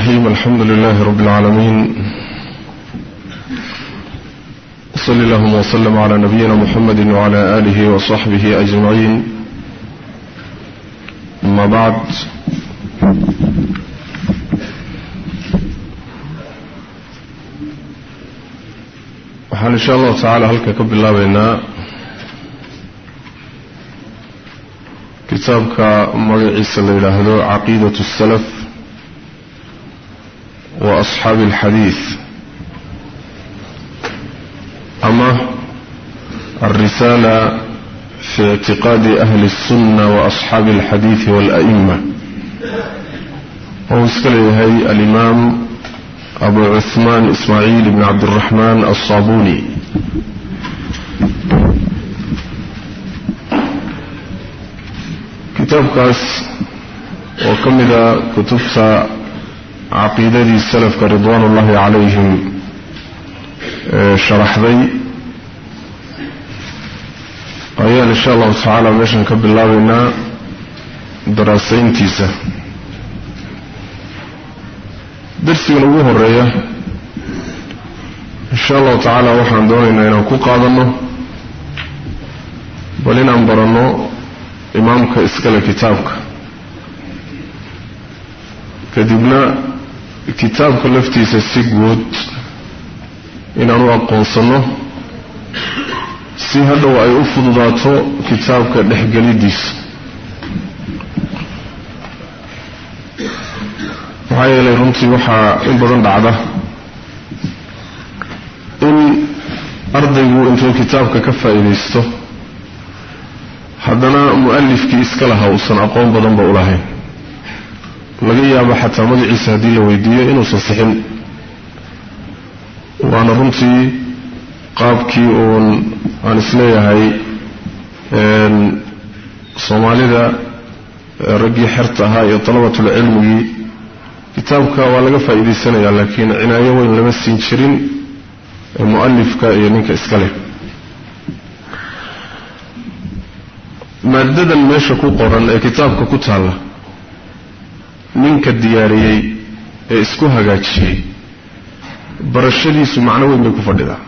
الرحيم الحمد لله رب العالمين. صل اللهم وسلم على نبينا محمد وعلى آله وصحبه أجمعين. أما بعد. waxaan insha allahu tacaala halka ka bilaabaynaa kitaabka magaciisa la yidhaahdo caqiidat salaf وأصحاب الحديث أما الرسالة في اعتقاد أهل السنة وأصحاب الحديث والأئمة ووسكليهي الإمام أبو عثمان إسماعيل بن عبد الرحمن الصابوني kitaabkaas oo ka mid caqiidadii salafka ridwaan ullahi calayhim sharaxday ayaan insha allahu tacaala meeshan ka bilaabaynaa daraasayntiisa. Darsigan ugu horreeya insha allahu tacaala waxaan doonaynaa inaan ku qaadanno bal inaan baranno imaamka iskale kitaabka. Kadibna kitaabka laftiisa si guud inaan u aqoonsanno si hadhow ay u fududaato kitaabka dhexgelidiisa. Maxaa yeelay runtii waxaa in badan dhacda in ardaygu intuu kitaabka ka faa'iidaysto haddana mu'alifkii iska lahaa uusan aqoon badanba u lahayn laga yaabo xataa magaciisa haddii la weydiiyo inuusan sixin waana runtii qaabkii uun aan is leeyahay soomaalida raggii xerta ahaa iyo dalabatulcilmigii kitaabka waa laga faa'iidaysanayaa laakiin cinaayo weyn lama siin jirin mu'alifka iyo ninka iska leh. Maadadan meesha ku qoran ee kitaabka ku taalla ninka diyaariyey ee isku hagaajiyey barashadiisu macno weyn bay ku fadhidaa.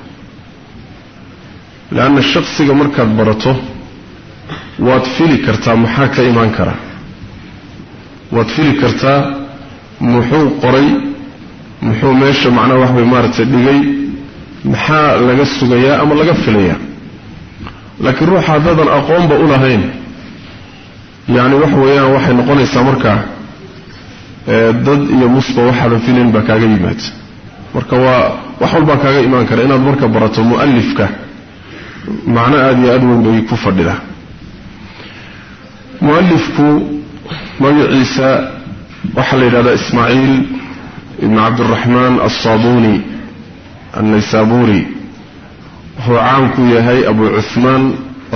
Leanna shaksiga markaad barato waad fili kartaa maxaa ka imaan kara? Waad fili kartaa muxuu qoray? Muxuu meesha macnaha wax bay maaragtay dhigay? Maxaa laga sugayaa ama laga filayaa? Laakiin ruuxa haddaadan aqoonba u lahayn. Yacni wax weeyaan waxay noqonaysaa markaa dad iyo musba waxaadan filayn baa kaaga yimaada marka waa wax walbaa kaaga imaan kara inaad marka barato mu'alifka macno aada iyo aad weyn bay ku fadhidaa mu'alifku magaciisa waxaa la yidhahdaa ismaaciil ibn cabdiraxmaan alsaabuni annaysaburi wuxuu caan ku yahay abu cuhmaan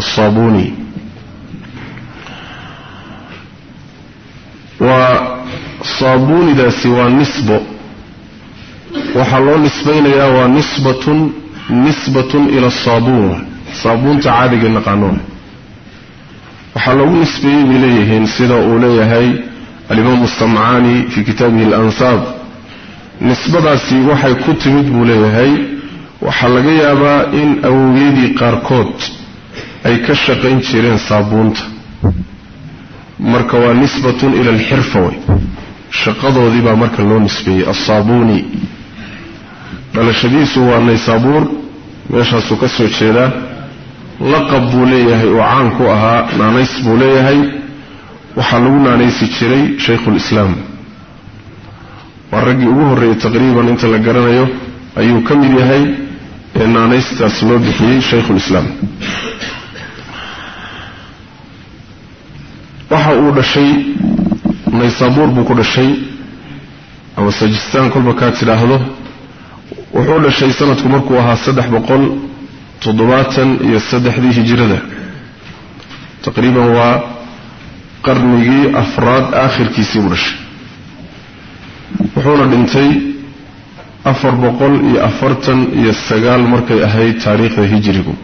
alsaabuni waa saabunidaasi waa nisbo. Waxaa loo nisbaynayaa waa nisbatun nisbatun ila asaabuun saabuunta caadiga naqaanoon waxaa loogu nisbeeyey bay leeyihiin sida uu leeyahay alimaamu samcaani fii kitaabihi alansaab. Nisbadaasi waxay ku timid buu leeyahay. Waxaa laga yaabaa in awowyadii qaarkood ay ka shaqayn jireen saabuunta. Marka waa nisbatun ila alxirfa wey shaqadoodii baa marka loo nisbeeyey alsaabuuni dhalashadiisu waa naysaabuur meeshaasuu ka soo jeedaa. Laqab buu leeyahay oo caan ku ahaa naanays buu leeyahay. Waxaa lagu naanaysi jiray shaykhulislaam waa raggii ugu horreeyey taqriiban inta la garanayo ayuu ka mid yahay ee naanaystaas loo bixiyey shaykhulislaam waxa uu dhashay naysaabuur buu ku dhashay ama sajistaan kolba kaa tidhaahdo. Wuxuu dhashay sanadku markuu ahaa saddex boqol toddobaatan iyo saddexdii hijirada. Taqriiban waa qarnigii afraad aakhirkiisii buu dhashay. Wuxuuna dhintay afar boqol iyo afartan iyo sagaal markay ahayd taariikhda hijirigu.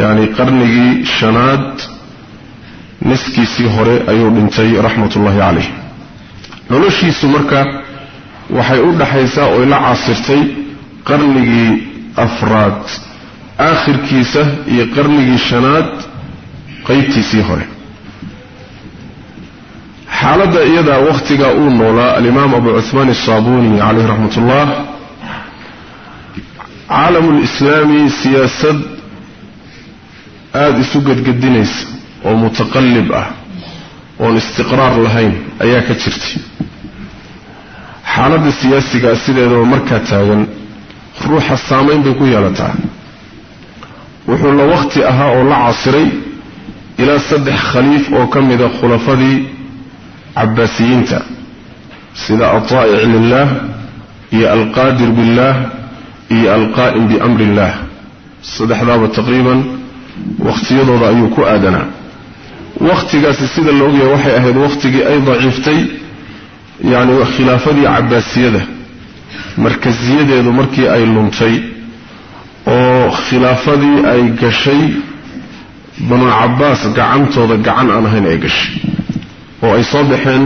Yacni qarnigii shanaad niskiisii hore ayuu dhintay raxmat ullaahi caleyh noloshiisu marka waxay u dhaxaysaa oy la casirtay qarnigii afraad aakhirkiisa iyo qarnigii shanaad qaybtiisii hore. Xaaladda iyadaa wakhtigaa uu noolaa alimaam abu cuhmaan asaabuni caleyh raxmat ullah caalamulislaami siyaasad aada isu gedgedinaysa oo mutaqallib ah oon istiqraar lahayn ayaa ka jirtay. Xaaladda siyaasigaa sideedaba markaa taagan ruuxa saamayn bay ku yeelataa. Wuxuu la wakhti ahaa oo la casiray ilaa saddex khaliif oo ka mida khulafadii cabbaasiyiinta sida altaa'ic lilaah iyo alqaadir billaah iyo alqaa'im biamri illaah saddexdaaba taqriiban wakhtiyadooda ayuu ku aadanaa wakhtigaasi sida la ogyahay waxay ahayd wakhtigii ay daciiftay yacni khilaafadii cabbaasiyada markasiyadeedu markii ay luntay oo khilaafadii ay gashay banu cabbaas gacantooda gacan aan ahayn ay gashay. Oo ay soo baxeen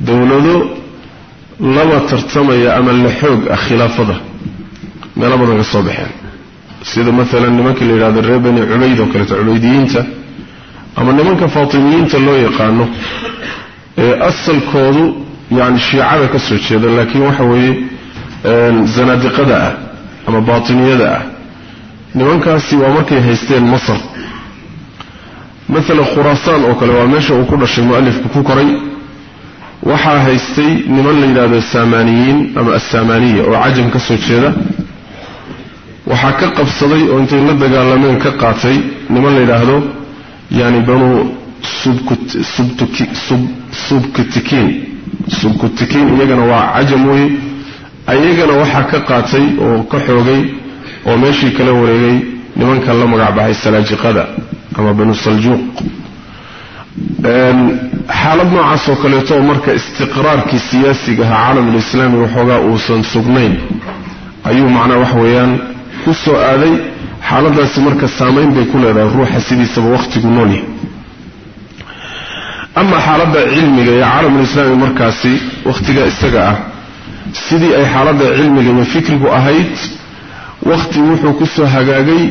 dowlado laba tartamaya ama la xoog ah khilaafada meelo badan ka soo baxeen. Sida maalan nimanka la yidhahdo reer bani cubayd oo kaleeto cubaydiyiinta ama nimanka faatimiyiinta loo yaqaano ee asalkoodu yani shiicada ka soo jeeda laakiin waxa weeye zanaadiqada ah ama baatiniyada ah. Nimankaasi waa markay haysteen masar. Maalan khuraasaan oo kale waa meesha uu ku dhashay mualifku ku koray. Waxaa haystay niman la yidhahdo saamaniyiin ama assaamaniya oo cajam ka soo jeeda. Waxaa ka qabsaday oo intay la dagaalameen ka qaatay niman la yidhaahdo yani banu subkutikiin subkutikiin iyagana waa cajam weye ayagana waxaa ka qaatay oo ka xoogay oo meeshii kala wareegay nimankan la magacbaxay salaajiqada ama banu saljuuq. Xaalad noocaas oo kaleeto marka istiqraarkii siyaasiga ahaa caalamulislaami waxoogaa uusan sugnayn ayuu macnaa wax weeyaan aaday xaaladaasi marka saamayn bay ku leedahay ruuxa sidiisaba wakhtigu noolyahay ama xaaladda cilmiga ee caalamulislaami markaasi wakhtiga isaga ah sidii ay xaaladda cilmiga iyo fikrigu ahayd wakhti wuxuu ku soo hagaagay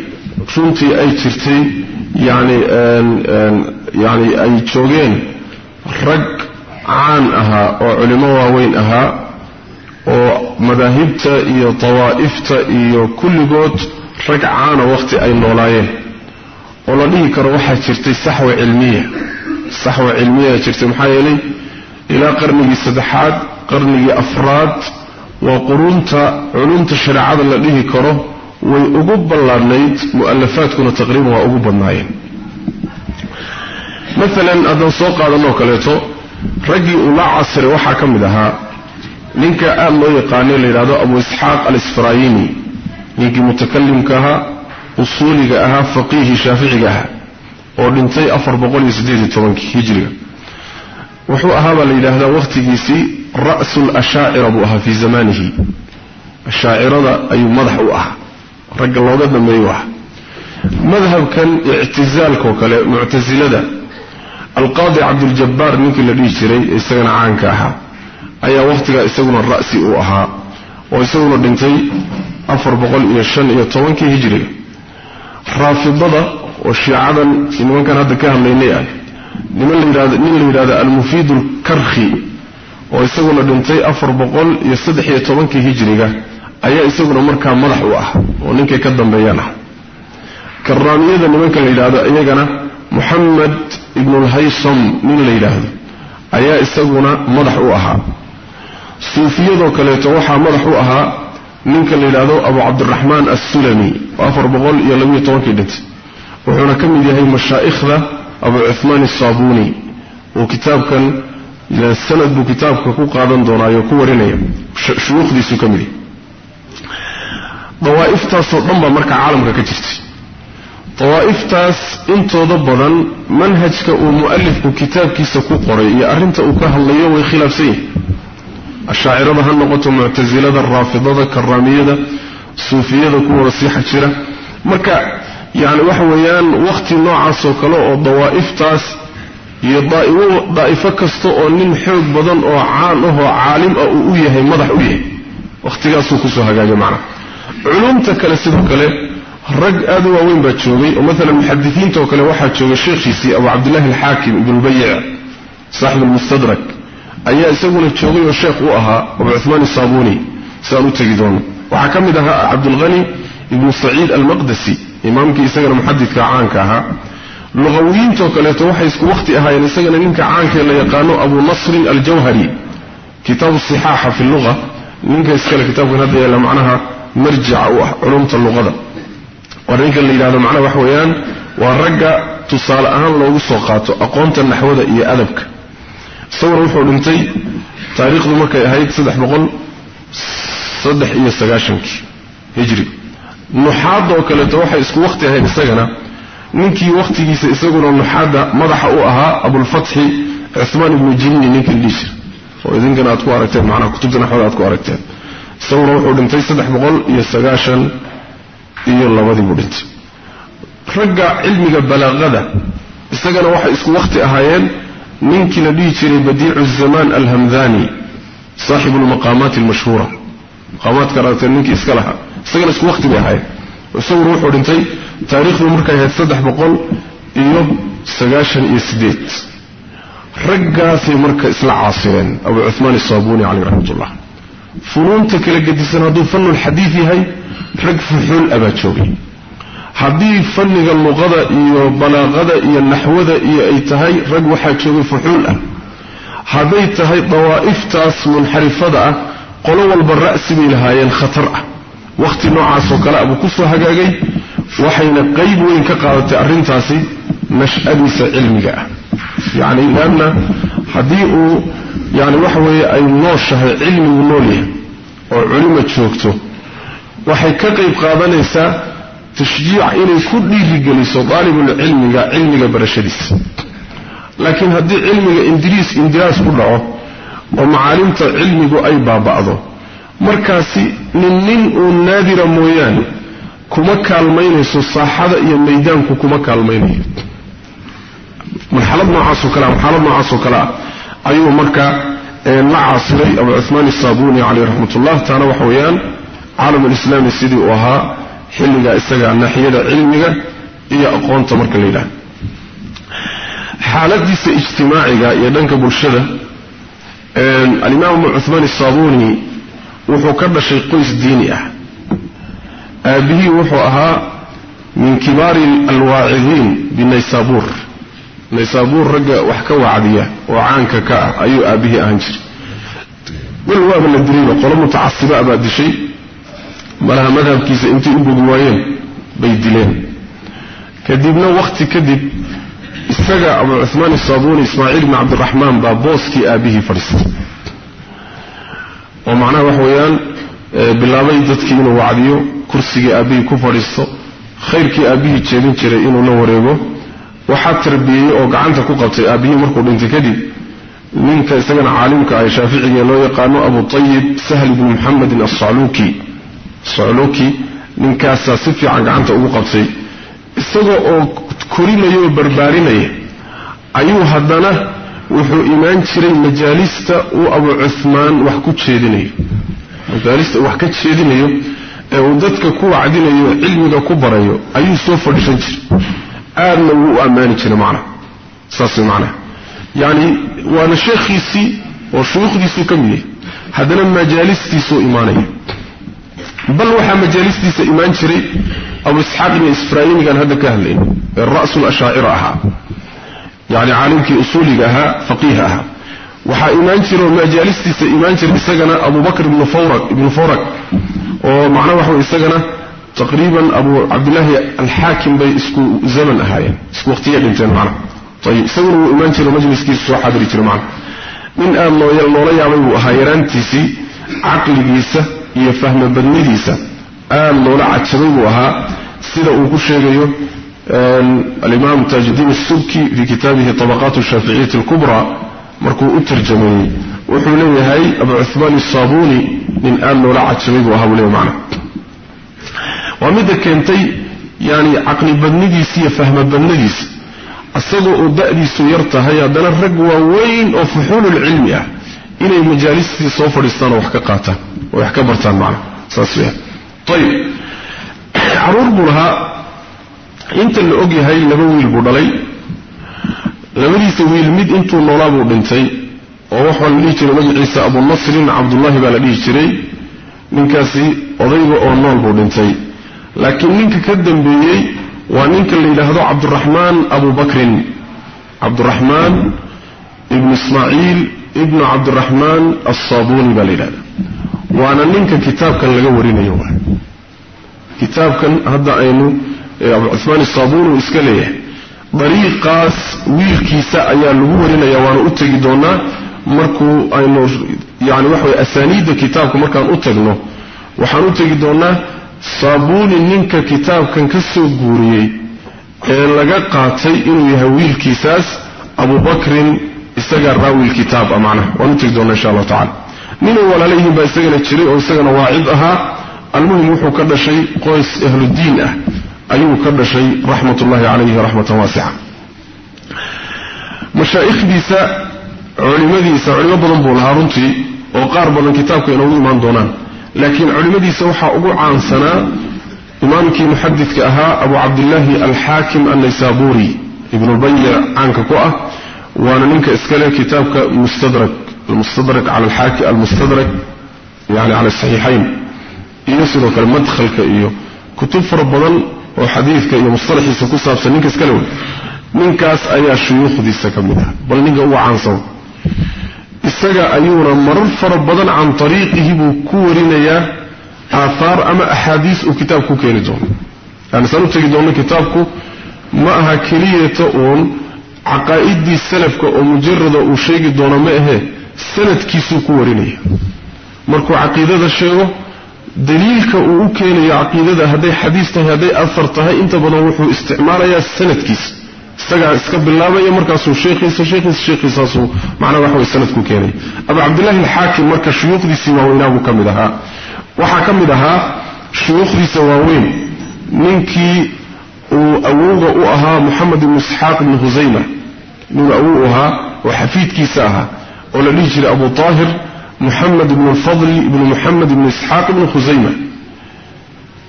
runtii ay jirtay yani yani ay joogeen rag caan ahaa oo culimo waaweyn ahaa oo madaahibta iyo dawaa'ifta iyo kulligood rag caana wakhti ay noolaayeen. Oo la dhihi karo waxaa jirtay saxwa cilmiya saxwa cilmiyaa jirtay maxaa yeelay ilaa qarnigii saddexaad qarnigii afraad waa quruunta culumta shareecada la dhihi karo way ugu ballaadhnayd mu'alafaadkuna taqriiban waa ugu badnaayeen. Maalan haddaan soo qaadanoo kaleeto raggii uu la casiray waxaa ka mid ahaa ninka aad loo yaqaanay la yidhahdo abu isxaaq alisfaraayini ninkii mutakalimka ahaa usuuliga ahaa faqiihii shaaficiga ahaa oo dhintay hijriga. Wuxuu ahaa baa la yidhaahdaa wakhtigiisii ra'su lashaacira buu ahaa fii zamanihi ashaacirada ayuu madax u ahaa. Ragga looga dambeeyuu ahaa. Madhabkan ictisaalkaoo kale muctasilada alqaadi cabduljabaar ninkii la dhihi jiray ee isagana caanka ahaa ayaa wakhtigaa isaguna ra'si uu ahaa oo isaguna dhintay afar boqol iyo shan iyo tobankii hijriga raafidada oo shiicadan nimankan hadda ka hadlaynay ah niman layidhahdo nin la yidhahdo almufiid alkarkhi oo isaguna dhintay afar boqol iyo saddex iyo tobankii hijriga ayaa isaguna markaa madax u ah oo ninkay ka dambeeyaan ah karaamiyada nimanka la yidhaahdo iyagana moxamed ibnulhaysam nin la yidhaahdo ayaa isaguna madax u ahaa. Suufiyadoo kaleeto waxaa madax u ahaa ninka la yidhaahdo abu cabdiraxmaan assulami oo afar boqol iyo labiyo tobankii dhintay wuxuuna ka mid yahay mashaa'ikhda abu cuhmaan asaabuni uu kitaabkan sanad buu kitaabka ku qaadan doonaayo ku warinaya. Shuyuukhdiisuu ka mid yahay. Dawaa'iftaasoo dhan baa marka caalamka ka jirtay. Dawaa'iftaas intooda badan manhajka uu mu'alifku kitaabkiisa ku qoray iyo arrinta uu ka hadlayo way khilaafsan yihiin ashaacirada ha noqoto muctasilada raafidada karaamiyada suufiyada kuwooda siixa jira. Marka yani waxa weeyaan wakhti noocaasoo kale oo dawaa'iftaas iyo daa'ifo kasta oo nin xoog badan oo caan ahoo caalim ah uu u yahay madax u yahay. Wakhtigaasuu ku soo hagaagay macnaha culumta kale sidoo kale rag aad u waaweyn baa joogay. Oo maalan muxadisiinta oo kale waxaa joogay sheekhiisii abu cabdillahi alxaakim ibnulbayic saaxib almustadrak ayaa isaguna joogay oo sheekh u ahaa abu cuhmaan isaabuni sidaan u tegi doono. Waxaa ka mid ahaa cabdulhani ibnu saciid almaqdasi imaamkii isagana muxadidka caanka ahaa. Luqawiyiintoo kaleeto waxay isku wakhti ahaayeen isagana ninka caankee la yaqaano abu nasrin aljawhari kitaabu sixaaxa fi luqa ninka iskale kitaabkan hadda yaalla macnaha marjica u ah culumta luqada waa ninka la yidhahdo macnaha wax weeyaan waa ragga tusaale ahaan loogu soo qaato aqoonta naxwada iyo adabka isaguna wuxuu dhintay taariikhdu markay ahayd saddex boqol saddex iyo sagaashankii hijri. Nuxaadda oo kaleeto waxay isku wakhti ahayd isagana. Ninkii wakhtigiisa isaguna nuxaadda madaxa u ahaa abulfatxi cuhmaan ibnu jinni ninka liisha oo idinkana aad ku aragteen macnaha kutubta naxwada aad ku aragteen. Isaguna wuxuu dhintay saddex boqol iyo sagaashan iyo labadii buu dhintay. Ragga cilmiga balaaqada isagana waxay isku wakhti ahaayeen ninkii la dhihi jiray badiicu zamaan alhamdani saaxibu lmaqaamaati almashhuura. Maqaamaadka aragteen ninkii iska lahaa. Isagana isku wakhti bay ahaayeen. Isaguna wuxuu dhintay taariikhdu markay ahayd saddex boqol iyo sagaashan iyo sideed raggaasay marka isla caasireen abu cuhmaan isaabuni caleyh raxmatullah. Funuunta kala gedisan hadduu fanulxadiid yahay rag fuxuul abaa joogay haddii fanniga luqada iyo balaaqada iyo naxwada iyo ay tahay rag waxaa joogay fuxuul ah. Hadday tahay dawaa'iftaas munxarifada ah qolo walba ra'si bay lahaayeen khatar ah. Wakhti noocaasoo kale abuu ku soo hagaagay waxayna qayb weyn ka qaadatay arrintaasi nash'adiisa cilmiga ah. Yacni leanna haddii uu yani waxa weeye ay nooshahay cilmigu nool yahay oo culimo joogto waxay ka qayb qaadanaysaa tashjiic inay ku dhiirigeliso daalibulcilmiga cilmiga barashadiisa. Laakiin haddii cilmiga indiriis indiraas ku dhaco oo macaalimta cilmigu ay baaba'do markaasi nin nin uu naadira mooyaane kuma kaalmaynayso saaxada iyo maydaanku kuma kaalmaynayo. Marxalad noocaasoo kale marxalad noocaasoo kale ah ayuu marka la caasiray abu cuhmaan isaabuni caleyh raxmatullah taana waxa weeyaan caalamulislaami sidii uu ahaa xilligaa isaga naaxiyada cilmiga iyo aqoonta marka la yidhahdo xaaladiisa ijtimaaciga iyo dhanka bulshada alimaam cuhmaan isaabuni wuxuu ka dhashay qoys diini ah. Aabihii wuxuu ahaa min kibaari alwaacidiin binaysaabuur. Naysaabuur ragga wax ka wacdiya oo caanka ka ah ayuu aabihii ahaan jiray. Bal waaba la dilayba qolo mutacasiba baa dishay malaha madhabkiisa intay u bogi waayeen bay dileen. Kadibna wakhti kadib isaga abu cuhmaan isaabuuni ismaaciil ibni cabdiraxmaan baa booskii aabihii fadhiistay oo macnaha waxa weeyaan bilaabay dadkii inuu wacdiyo kursigii aabbihii ku fadhiisto khayrkii aabbihii jeedin jiray inuu la wareego waxaa tarbiyeyey oo gacanta ku qabtay aabbihii markuu dhintay kadib. Ninka isagana caalimka ah shaaficiga loo yaqaano abu ayib sahl ibni muxamedin asacluuki sacluuki ninkaasaa si fiican gacanta ugu qabtay isagoo oo korinaya oo barbaarinaya ayuu haddana wuxuu imaan jiray majaalista uu abu cuhmaan wax ku jeedinayo. Majaalista wax ka jeedinayo ee uu dadka ku wacdinayo cilmiga ku barayo ayuu soo fadhiisan jiray. Aadna wuu u ammaani jiray macnaha saas macnaha yacni waana sheekhiisii oo shuyuukhdiisuu ka mid yahay. Haddana majaalistiisuu imaanaya bal waxaa majaalistiisa imaan jiray abu isxaaq ibni isfraayinigaan hadda ka hadlayno ee ra'sul ashaacira ahaa yacni caalimkii usuuliga ahaa faqiih ahaa. Waxaa imaan jira oo majaalistiisa imaan jira isagana ibnu fawrak ibnu fawrak oo macnaha waxa isagana taqriiban abu cabdillaahi alxaakim bay isku zaman ahaayeen isku waqtiya dhinteen macnaha ayib isaguna wuu imaan jiro majliskiisa soo xadiri jira macnaha nin aad loola yaabay buu ahaa yaraantiisii caqligiisa iyo fahma badnidiisa aad loola cajabay buu ahaa. Sida uu ku sheegayo alimaam taajuddiin asubki fii kitaabihi tabaqaat shaaficiyati alkubra markuu u tarjameeyey wuxuu leeyahay abu cuhmaan isaabuni nin aad loola cajabay buu ahaa buu leeyahy macnaha waa midda keentay yani caqli badnidiisa iyo fahma badnadiisa isagoo oo da'diisu yar tahay haddana rag waaweyn oo fuxuululcilmi ah inay majaalistii soo fadhiistaan oo wax ka qaataan oo wax ka bartaan macna saas weya ayib carruur buu lahaa inta la og yahay laba wiil buu dhalay. Labadiisa wiil mid intuu noolaa buu dhintay oo waxaa la dhihi jiray magaciisa abunasrin cabdullaahi baa la dhihi jiray. Ninkaasi odayga oo nool buu dhintay. Laakiin ninka ka dambeeyey waa ninka la yidhaahdo cabduraxmaan abu bakrin. Cabduraxmaan ibnu ismaaciil ibnu cabdiraxmaan assaabuni baa la yidhahda waana ninka kitaabkan laga warinayo kitaabkan hadda aynu cumaan asaabuuni uu iska leeyahay dariiqaas wiilkiisa ayaa lagu warinaya waana u tegi doonaa markuu aynu yani waxa way asaaniidda kitaabka markaan u tagno waxaan u tegi doonaa saabuuni ninka kitaabkan ka soo guuriyey ee laga qaatay inuu yahay wiilkiisaas abubakrin isagaa raawil kitaab a macnaha waan u tegi doonaa insha allahu tacala ninay walaalayihiin baa isagana jiray oo isagana waacid ahaa. Almuhim wuxuu ka dhashay qoys ahludiin ah. Ayuu ka dhashay raxmat ullahi calayhi raxmatan waasica mashaa'ikhdiisa culimadiisa culimo badan buu lahaa runtii oo qaar badan kitaabka inoogu imaan doonaan. Laakiin culimmadiisa waxaa ugu caansanaa imaamkii muxadidka ahaa abu cabdillaahi alxaakim annaysaburi ibnulbayic caanka ku ah waana ninka iskale kitaabka mustadrak almustadrak yani cala saxiixayn iyo sidoo kale madkhalka iyo kutub fara badan oo xadiidka iyo mustalaxiisa ku saabsan ninka iskale wey ninkaas ayaa shuyuukhdiisa ka mid ah bal ninka uga caansan. Isaga ayuuna marar fara badan can ariiqihi buu ku warinayaa aahaar ama axaadiis uu kitaabku ku keeni doono. Yani saan u caqaa'idii salafka oo mujarada uu sheegi doono ma ahee sanadkiisuu ku warinaya. Markuu caqiidada sheego daliilka uu u keenayo caqiidada hadday xadiis tahay hadday afar tahay inta badan wuxuu isticmaalayaa sanadkiisa. Isagaa iska bilaabaya markaasuu sheekhiisa sheekhiisa sheekhiisaasuu macnaha waxa way sanadku keenaya. Abu cabdillahi alxaakim marka shuyuukhdiisii waaweynaa buu ka mid ahaa. Waxaa ka mid ahaa shuyuukhdiisa waaweyn ninkii uu awowga u ahaa moxamed ibnu isxaaq ibni khusayma ninuu awow u ahaa oo xafiidkiisa ahaa oo la dhihi jiray abu taahir muxamed ibnu lfadli ibnu muxamed ibnu isxaaq ibnu khusayma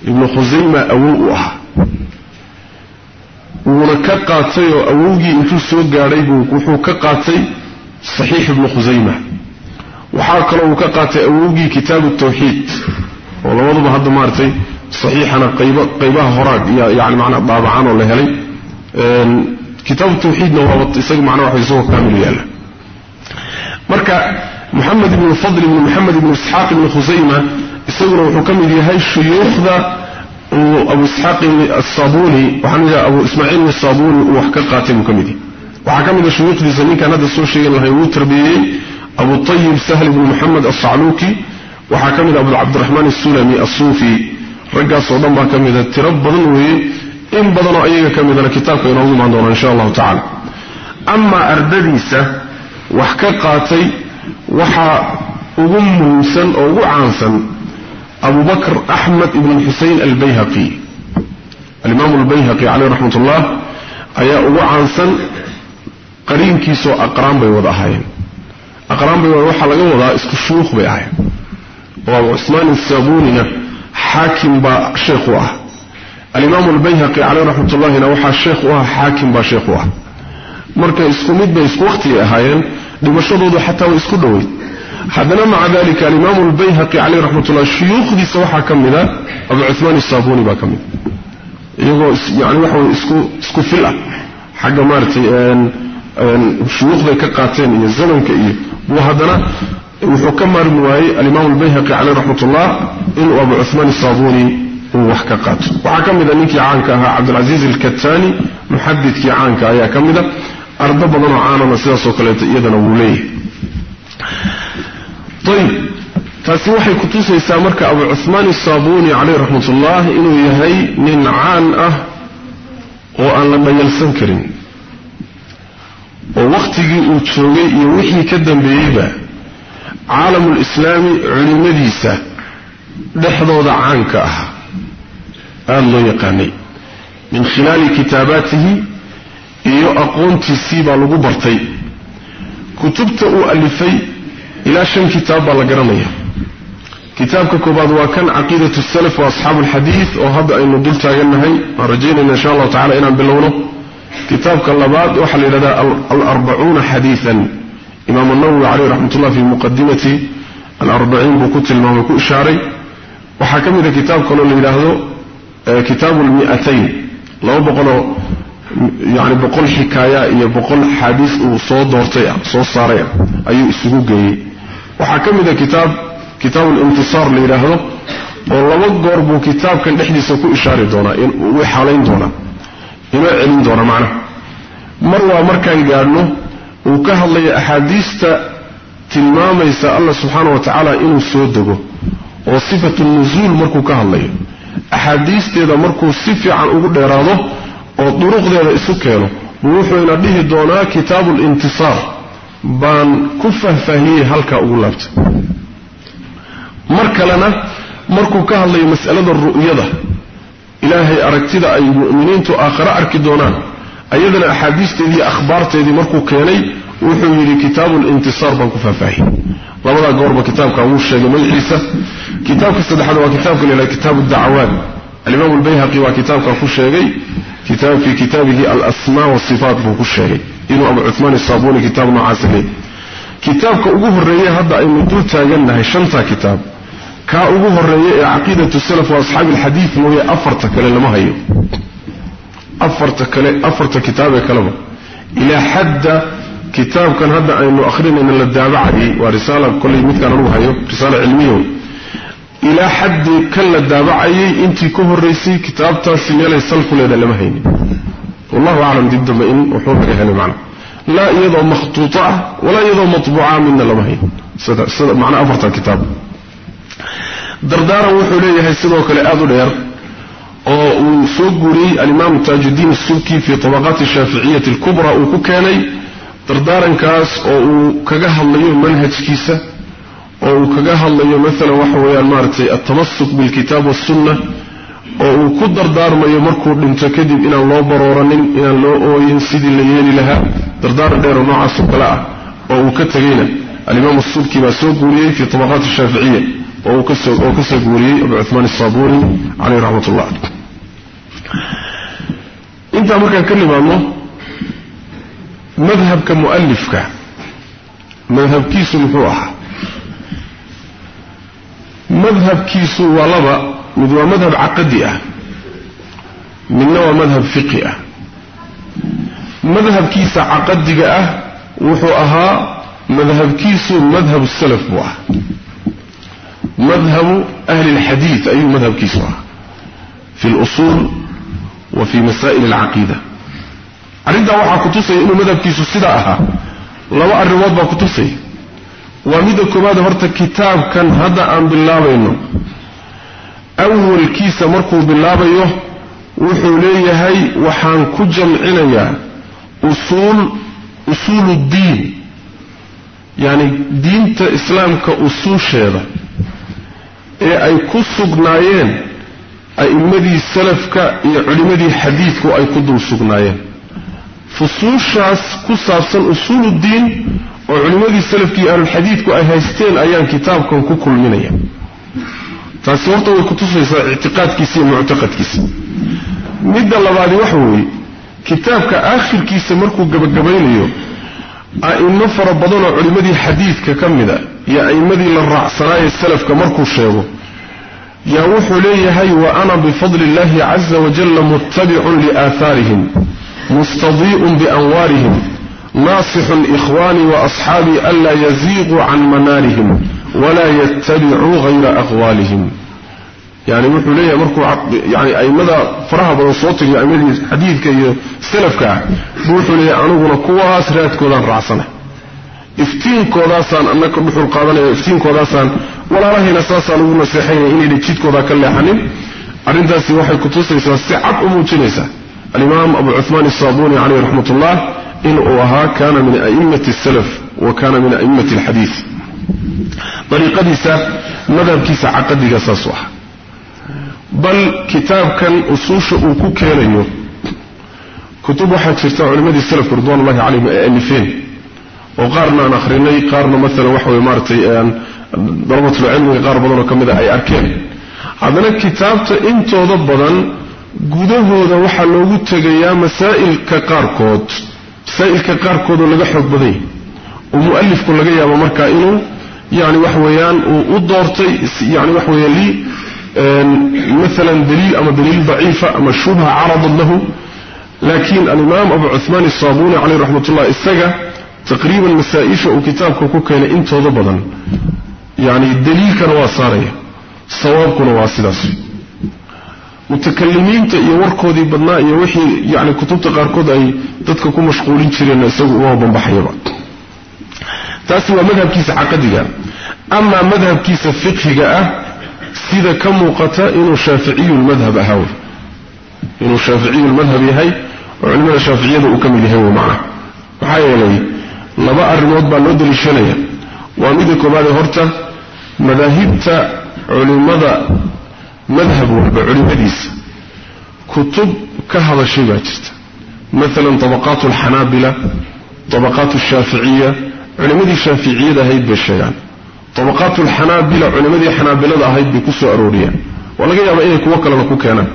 ibnu khusayma awow u ahaa. Wuuna ka qaatay oo awowgii intuu soo gaadhay buu wuxuu ka qaatay saxiix ibnu khusayma waxaa kaloo uu ka qaatay awowgii kitaabu tawxiid oo qaybaha horaag yani la helay kitaabu tawxiidna waaba isaga macnaa waxa isagoo kaamilu yaalla. Marka moxamed ibnu lfadl ibnu moxamed ibnu isxaaq ibnu khusayma isaguna wuxuu ka mid yahay shuyuukhda uu abu isxaaq asabuni waxaan idhaha abu ismaaciil asabuni uu wax ka qaatay buu ka mid yahay. Waxaa ka mid a shuyuukhdiisa ninkaan hadda soo sheegan lahay wuu tarbiyeeyey abu tayib sahl ibnu moxamed alsacluuki waxaa ka mid a badan weeye in badanoo ayaga ka midana kitaabka inoogu imaan doona insha allahu tacala amaa ardadiisa wax ka qaatay waxaa ugu muhiimsan oo ugu caansan abu bakr axmed ibn xusein albayhaqi. Alimaamu albayhaqi caleyh raxmat ullah ayaa ugu caansan qariinkiisoo aqraan bay wada ahaayeen. Aqraan bay waxaa laga wadaa isku shuyuukh bay ahayn oo abu cusmaan isaabunina xaakim baa sheekh u ah alimaamu albayhaqi caleyh raxmat ullahina waxaa sheekh u ah xaakim baa sheekh u ah. Marka isku mid bay isku waqtigay ahaayeen dhimashadoodu xataa way isku dhoweyd. Haddana maca dalika alimaamu albayhaqi caleyh raxmatullah shuyuukhdiisa waxaa ka mida abu cumaan isaabuni baa ka mid iyagoo yani waxa wey isku isku fil ah. Xagga maaratay shuyuukhday ka qaateen iyo zamanka iyo buu haddana wuxuu ka maarmi waayey alimaamu albayhaqi caleyh raxmatullah inuu abu cumaan isaabuni uu wax ka qaato. Waxaa ka mida ninkii caanka ahaa cabdilcasiiz alkatani muxadidkii caanka ayaa ka mida ardo badanoo caanana sidaasoo kaleeto iyadana wuu leeyahay. Ayib taasi waxay kutusaysaa marka abu cumaan isaabuni caleyh raxmatullah inuu yahay nin caan ah oo aan la dhayalsan karin. Oo wakhtigii uu joogay iyo wixii ka dambeeyeyba caalamulislaami culimadiisa dhexdooda caanka ah aada loo yaqaanay. Min khilaali kitaabaatihi iyo aqoontiisii baa lagu bartay. Kutubta uu alifay ilaa shan kitaab baa la garanaya. Kitaabka koobaad waa kan caqiidatu salaf wa asxaabu alxadiid oo hadda aynu dul taagannahay. Waan rajaynayna insha allahu tacala inaan bilowno. Kitaabka labaad waxaa la yidhahdaa alarbacuuna xadiian imaam nawowi caleyh raxmatullah fi muqadimati alarbaciin buu ku tilmaamay ku ishaaray. Waxaa ka mid a kitaab kaloo la yidhaahdo kitaabu lmiatayn laba boqoloo yani boqol xikaaya iyo boqol axaadiis uu soo doortay ah soo saaray ah ayuu isugu geeyey. Waxaa ka mid a kitaab kitaabu lintisaar la yidhaahdo oo laba goor buu kitaabkan dhexdiisa ku ishaari doonaa u xaalayn doonaa inoo celin doona macnaha. Mar waa markaan gaadhno uu ka hadlaya axaadiista tilmaamaysa allah subxaana wa tacaala inuu soo dego oo sifatu nusuul markuu ka hadlayo axaadiisteeda markuu si fiican ugu dheeraado oo duruqdeeda isu keeno buu wuxuuna dhihi doonaa kitaabu lintisaar baan ku fahfaahiyey halkaa ugu laabtay mar kalena markuu ka hadlayo mas'alada ru'yada ilaahay aragtida ay mu'miniintu aakhare arki doonaan ayadana axaadiisteedii akhbaarteedii markuu keenay wuxuu yidhi kitaabu lintisaar baan ku faahfaahiyey labadaa goorba kitaabka wuu sheegay magaciisa kitaabka saddexaad waa kitaabka la yidhahda kitaabu dacawaat alimaam albayhaqi waa kitaabkaa ku sheegay. Fii kitaabihi alasmaa wasifaat buu ku sheegay. Inuu abu cumaan isaabuni kitaab noocaasa leey kitaabka ugu horreeye hadda aynu dul taagannahay shantaa kitaab. Kaa ugu horreeya ee caqiidatu salaf wa asxaabi alxadiid mooye afarta kale lama hayo. Afarta kale afarta kitaabee kaleba. Ilaa xadda kitaabkan hadda aynu akhrinayna la daabacayay waa risaala kolley midkaan anugu hayo risaala cilmiya wey ilaa xaddi kan la daabacayay intii ka horraysay kitaabtaasi meelay sal ku leedaha lama haynin. Wallahu aclam dib dambe in wuxuu laga helay macna laa iyadoo makhtuuta ah walaa iyadoo matbuuca midna lama hayn sida macnaa afartan kitaab. Dardaaran wuxuu leeyahay sidoo kale aada u dheer oo uu soo guuriyey alimaam taajuddiin subki fii tabaqaati shaaficiyati alkubra uu ku keenay dardaarankaas oo uu kaga hadlayo manhajkiisa oo uu kaga hadlayo maalan waxa weeyaan maaragtay altamasuk bilkitaab wassunna oo uu ku dardaarmayo markuu dhinto kadib inaan loo barooranin inaan loo ooyin sidii la yeeli lahaa dardaaran dheer oo noocaasoo kale ah oo uu ka tegeyna alimaam subki baa soo guuriyey fii tabaqaati shaaficiya oo ka soo guuriyey abu cumaan asaabuni caleyh raxmat ullah intaa markaan ka nimaadno madhabka mu'alifka madhabkiisu muxuu ahaa. Madhabkiisu waa laba mid waa madhab caqadi ah midna waa madhab fiqi ah. Madhabkiisa caqadiga ah wuxuu ahaa madhabkiisu madhab salaf buu ah madhabu ahli اlxadiid ayuu madhabkiisu ahaa fi اlusuul wa fi masaa'il alcaqiida arrintaa waxaa ku tusaya inuu madhabkiisu sidaa ahaa. Laba arrimood baa ku tusaya. Waa midda koowaad horta kitaabkan hadda aan bilaabayno. Awalkiisa markuu bilaabayo wuxuu leeyahay waxaan ku jamcinayaa usuul usuulu ddiin yacni diinta islaamka usuusheeda. Ee ay ku sugnaayeen a'immadii salafka iyo culimmadii xadiidku ay ku dul sugnaayeen fusuushaas ku saabsan usuuluddiin oo culimmadii salafkii iyo ahlulxadiidku ay haysteen ayaan kitaabkan ku kulminaya. Taasi horta way kutusaysaa ictiqaadkiisa iyo muctaqadkiisa. Midda labaadi waxa weeye kitaabka aakhirkiisa markuu gabagabaynayo a'imo fara badan oo culimmadii xadiidka ka mid a iyo a'immadii la raacsanaayee salafka markuu sheego yaa wuxuu leeyahay wa ana bifadli illahi caza wajalla muttabicun liaahaarihim mustadii'un bianwaarihim naasixun ikhwaanii waasxaabii anlaa yaziiquu can manaarihim walaa yattabicuu hayra aqwaalihim yani wuxuu leeyahay markuu yani a'immada faraha badan soo tiriyo a'immadii xadiidka iyo salafka ah buu wuxuu leeyahay aniguna kuwaas raadkoodaan raacsana iftiinkoodaasaan annaka dhuxul qaadanaya iftiinkoodaasaan walaalahayna saasaan ugu naseexaynaya inayna jidkooda ka leexanin arrintaasi waxay kutusaysaa si cad u muujinaysaa alimaam abu cuhmaan isaabuni caleyh raxmat ullah inuu ahaa kana min a'immati salaf wa kana min a'immati alxadiid dariiqadiisa madhabkiisa caqadiga saasuu ah. Bal kitaabkan usuusha uu ku keenayo kutub waxaa jirta culimmadii salafku ridwanullahi calayhim ay alifeen. Oo qaarna aan akhrinay qaarna maalan waxa weye maaratay dalabatulcilmiga qaar badanoo ka mid a ay arkeen. Haddana kitaabta intooda badan gudahooda waxaa loogu tegayaa masaa'ilka qaarkood. Masaa'ilka qaarkood oo laga xoog badan yahay oo mu'alifku laga yaabo markaa inuu yani waxa weeyaan uu u doortay yani waxa weya li maalan daliil ama daliil daciifa ama shubha caradat lahu laakiin alimaam abu cuhmaan isaabuni caleyh raxmat ullah isaga taqriiban masaa-isha uu kitaabka ku keenay intooda badan. Yani daliilkana waa saaraya. Sawaabkuna waa sidaas mutakalimiinta iyo warkoodii badnaa iyo wixii yani kutubta qaarkood ay dadka ku mashquulin jireen isagu uma banbaxayaba taasi waa madhabkiisa caqadiga. Amaa madhabkiisa fiqhiga ah sida ka muuqata inuu shaaficiyulmadhab ahaa inuu shaaficiyulmadhab yahay oo culimada shaaficiyada uu ka mid yahay w macnaha. Maxaa yeelay laba arrimood baa loo daliishanaya waa mida koobaade horta madaahibta culimada madhab walba culimadiisa. Kutub ka hadashay baa jirta. Maalan tabaqaat alxanaabila tabaqaat alshaaficiya culimmadii shaaficiyada ahayd bay sheegaan. Tabaqaat alxanaabila culimmadii xanaabilada ahayd bay ku soo arooriyaan. Waa laga yaabaa inay kuwo kalena ku keenaan.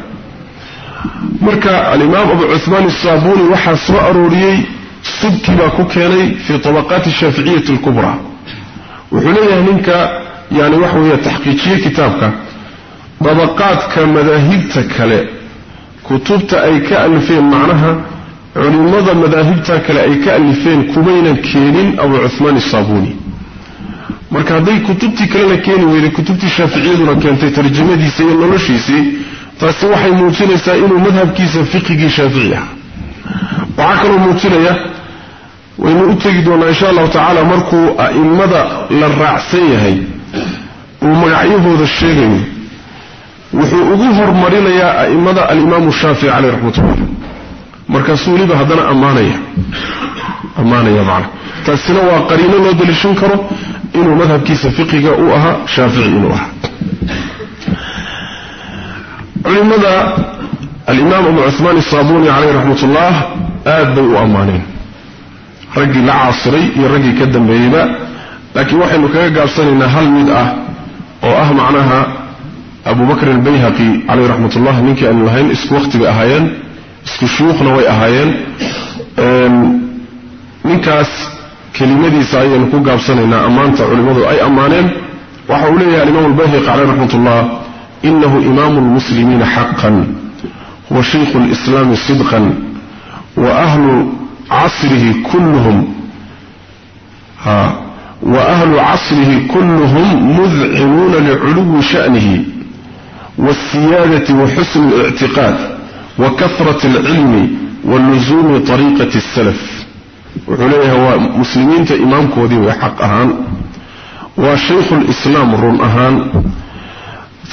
Marka alimaam abu cuhmaan isaabuni waxaa soo arooriyey subki baa ku keenay fii tabaqaati shaaficiyati alkubraa wuxuu leeyahay ninka yani waxa weeye taxqiijiye kitaabka dabaqaadka madaahibta kale kutubta ay ka alifeen macnaha culimmada madaahibta kale ay ka alifeen kumaynan keenin abu cuhmaan isaabuni marka hadday kutubtii kalena keeni weyday kutubtii shaaficiyaduna keentay tarjamadiisa iyo noloshiisii taasi waxay muujinaysaa inuu madhabkiisa fiqigii shaafici ah waxaa kaloo muujinaya waynu u tegi doonaa insha allahu tacaala markuu a'immada la raacsan yahay uu magacyahooda sheegayo wuxuu ugu hormarinayaa a'immada alimaamu shaafici caleyh raxmatullah markaasuu weliba haddana ammaanaya. Ammaanaya macna. Taasina waa qariino loo daliishan karo inuu madhabkiisa fiqiga u ahaa shaafici inuu ahaa culimada alimaam abu cuhmaan isaabuni caleyh raxmatullah aad bay u ammaaneen. Raggii la caasiray iyo raggii ka dambeeyeyba laakiin waxaynu kaga gaabsanaynaa hal mid ah oo ah macnaha abu bakr albayhaqi caleyh raxmatullah ninkii aanu lahayn isku wakhtiga ahaayeen isku shuyuukhna way ahaayeen. Ninkaas kelimadiisa ayaynu ku gaabsanaynaa ammaanta culimmadu ay ammaaneen. Waxa uu leeyahay alimaam albayhaqi caleyh raxmatullah inahu imaamu lmuslimiina xaqan huwa shaykhu lislaami sidqan wa ahlu casrihi kulluhum wa ahlu casrihi kulluhum mudcinuuna liculuwi sha'nihi والسيادة وحسن الاعتقاد وكثرة العلم ولزوم طريقة السلف. وحليها مسلمين إمام كودي وحق أهان. وشيخ الإسلام رن أهان.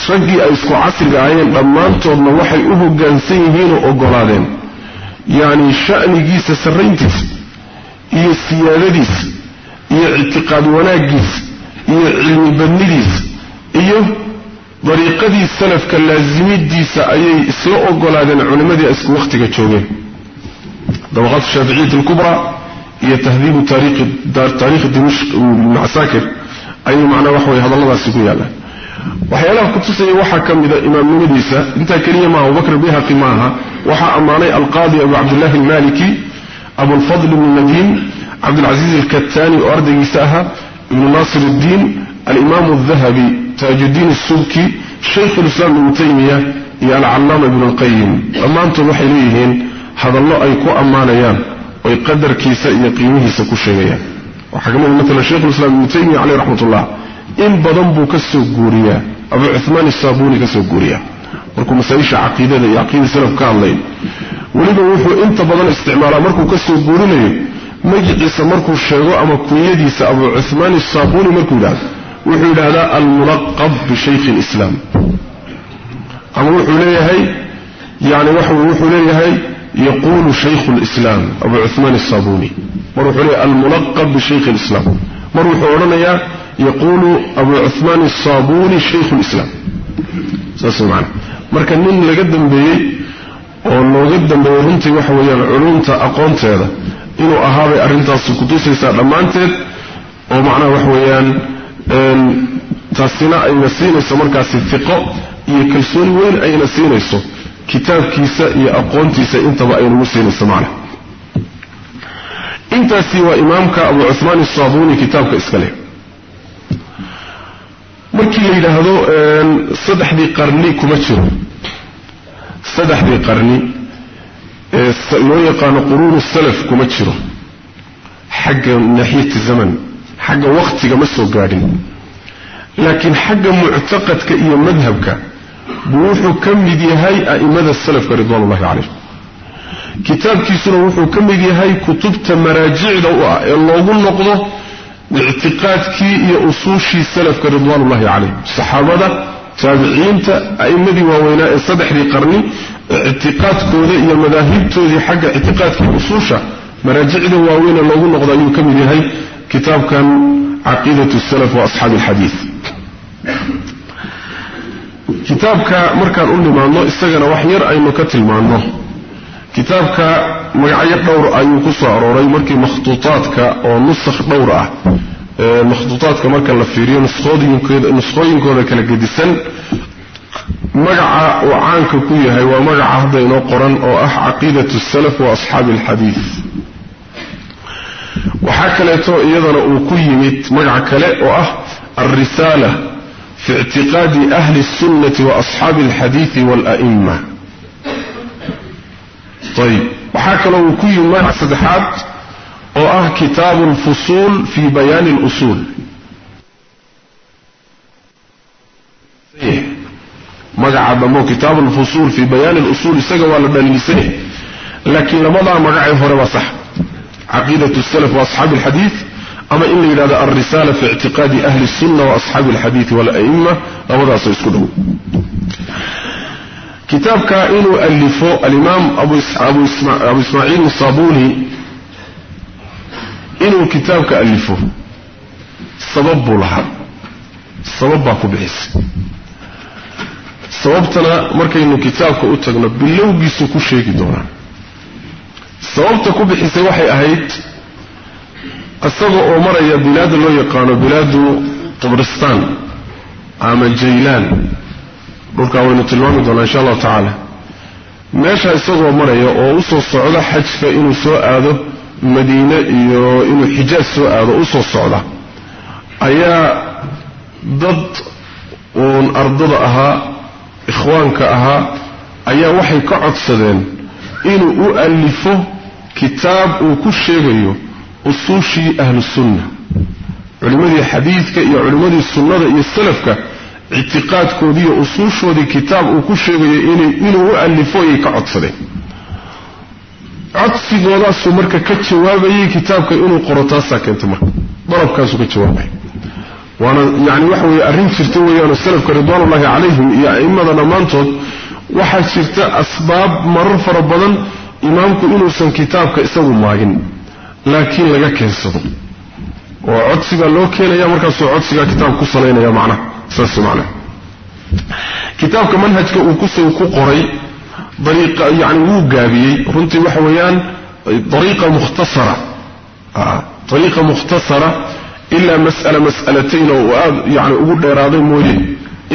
raggii ay isku casriga ahayeen dhammaantoodna waxay u hoggaansan yihiinoo oggolaadeen yacni sha'nigiisa sarrayntiisa iyo siyaadadiisa iyo ictiqaad wanaaggiisa iyo cilmi badnidiisa iyo dariiqadii salafka laasimidiisa ayay isla oggolaadeen culimmadii isku wakhtiga joogeen. Dabaqaat shaaficiyati alkubraa iyo tahdiibu taariikhi dimashq macasaakir ayay macnaa waxa weye hadalladaasi ku yaallaan waxyaalaha kutusaya waxaa ka mida imaamnimadiisa intaa keliya maaha abubakr bayhaqi maaha waxaa ammaanay alqaadi abu cabdillahi almaliki abulfadl ibni nadiim cabdilcasiiz alkataani oo ardaygiisa ahaa ibnu naasir iddiin alimaamu aldahabi taajuddiin asubki shaykhulislaam ibnu taymiya iyo alcallaama ibnu alqayim dhammaantood waxay leeyihiin hadallo ay ku ammaanayaan oy qadarkiisa iyo qiimihiisa ku sheegayaan. Waxaa ka mid maalan shaykhulislaam ibnu taymiya caleyh raxmat ullah in badan buu ka soo guuriyaa abu cuhmaan isaabuni ka soo guuriyaa. Markuu masaa-isha caqiidada iyo caqiida salaf ka hadlayo weliba wuxuu inta badan isticmaalaa markuu ka soo guurinayo magiciisa markuu sheego ama kunyadiisa abu cuhmaan isaabuni markuu yidhahdo wuxuu yidhahdaa almulaqab bishaykhi lislaam ama wuxuu leeyahay yani wuxuu leeyahay yaquulu shaykhu lislaam abu cuhmaan isaabuni mar wuxuu leeyahay almulaqab bishaykhi lislaam mar wuxuu odhanayaa yaquulu abu cuhmaan isaabuni shaykhu lislaam saas maana marka nin laga dambeeyey oo looga dambeeyo runtii waxa weeyaan culumta aqoonteeda inuu ahaabay arrintaasi kutusaysaa dhammaanteed oo macnaha waxa weeyaan taasina ayna siinayso markaasi fiqo iyo kalsooni weyn ayna siinayso. Kitaabkiisa iyo aqoontiisa intaba aynagu siinayso macna. Intaasi waa imaamka abu cuhmaan isaabuuni kitaabka iska leh. Markii la yidhaahdo saddexdii qarni kuma jiro. Saddexdii qarni loo yaqaano quruunu salaf kuma jiro. Xagga naaxiyati zaman xagga wakhtiga ma soo gaadhin. Laakiin xagga muctaqadka iyo madhabka buu wuxuu ka mid yahay a'imada salafka ridwaanullahi calayhim kitaabkiisuna wuxuu ka mid yahay kutubta maraajicda u ah ee loogu noqdo ictiqaadkii iyo usuushii salafka ridwaanullahi calayhim saxaabada taabiciinta a'immadii waaweynaa ee saddexdii qarni ictiqaadkooda iyo madaahibtoodii xagga ictiqaadkii usuusha maraajicda waaweyne loogu noqdo ayuu ka mid yahay kitaabkan caqiidatu salaf wa asxaabi alxadiid kitaabka markaan u nimaadno isagana wax yar aynu ka tilmaanno kitaabka magacyo dhowr ayuu ku soo arooray markii makhtuutaadka oo nusakh dhowr ah makhtuutaadka marka la fiiriyo nuskhooyinkooda kala gedisan magaca uu caanka ku yahay waa magaca hadda inoo qoran oo ah caqiidatu salaf wa asxaabi alxadiid waxaa kaleeto iyadana uu ku yimid magac kale oo ah alrisaala fi ictiqaadi ahli اsunnati waasxaabi اlxadiidi wاla'ima ayb waxaa kaloo uu ku yimid magac saddexaad oo ah kitaabu اlfusuul fi bayaani اlusuul magaca dambo kitaabu lfusuul fi bayaani lusuul isaga waa la dhaliilsany laakiin labadaa magacee hore waa sax caqiidaة salaf waasxaabi alxadiid ama in la yidhahdo alrisaala fi ictiqaadi ahli الsunna waasxaabi alxadiidi walaima labadaasoo isku dhow kitaabka inuu alifo alimaam abu ismaaciil saabuni inuu kitaabka alifo sabab buu lahaa sabab baa ku bixisa sababtana markaynu kitaabka u tagno bilowgiisuu ku sheegi doonaa sababta ku bixisay waxay ahayd isaga oo maraya bilaada loo yaqaano bilaadu qibristaan ama jaylaan. Dhulkaa waynu tilmaami doonaa insha allahu tacaala. Meesha isagoo maraya oo u soo socda xajka inuu soo aado madiine iyo inuu xijaaj soo aado u soo socda ayaa dad uun ardada ahaa ikhwaanka ahaa ayaa waxay ka codsadeen inuu u alifo kitaab uu ku sheegayo usuushii ahlusunna culimmadii xadiidka iyo culimmadii sunnada iyo salafka ictiqaadkoodii iyo usuushoodii kitaab uu ku sheegayo inuu u alifo ayay ka codsadeen. Codsigoodaasuu marka ka jawaabayay kitaabka inuu qoro taasaa keentay marka. Dalabkaasuu ka jawaabay. Waana yani waxa weeye arrin jirta weeyaanoo salafka ridwaanullahi calayhim iyo a'immada dhammaantood waxaa jirta asbaab marar fara badan imaamku inuusan kitaabka isagu maagin laakiin laga keensado. Oo codsi baa loo keenaya markaasuu codsigaa kitaab ku salaynaya macnaha saas macnaha kitaabka manhajka uu kusa ku qoray dariiqa yani wuu gaabiyey. Runtii waxa weeyaan dariiqa mukhtasara. Dariiqa mukhtasara ilaa mas'ala mas'alatayn oo uu aada yani ugu dheeraaday mooye.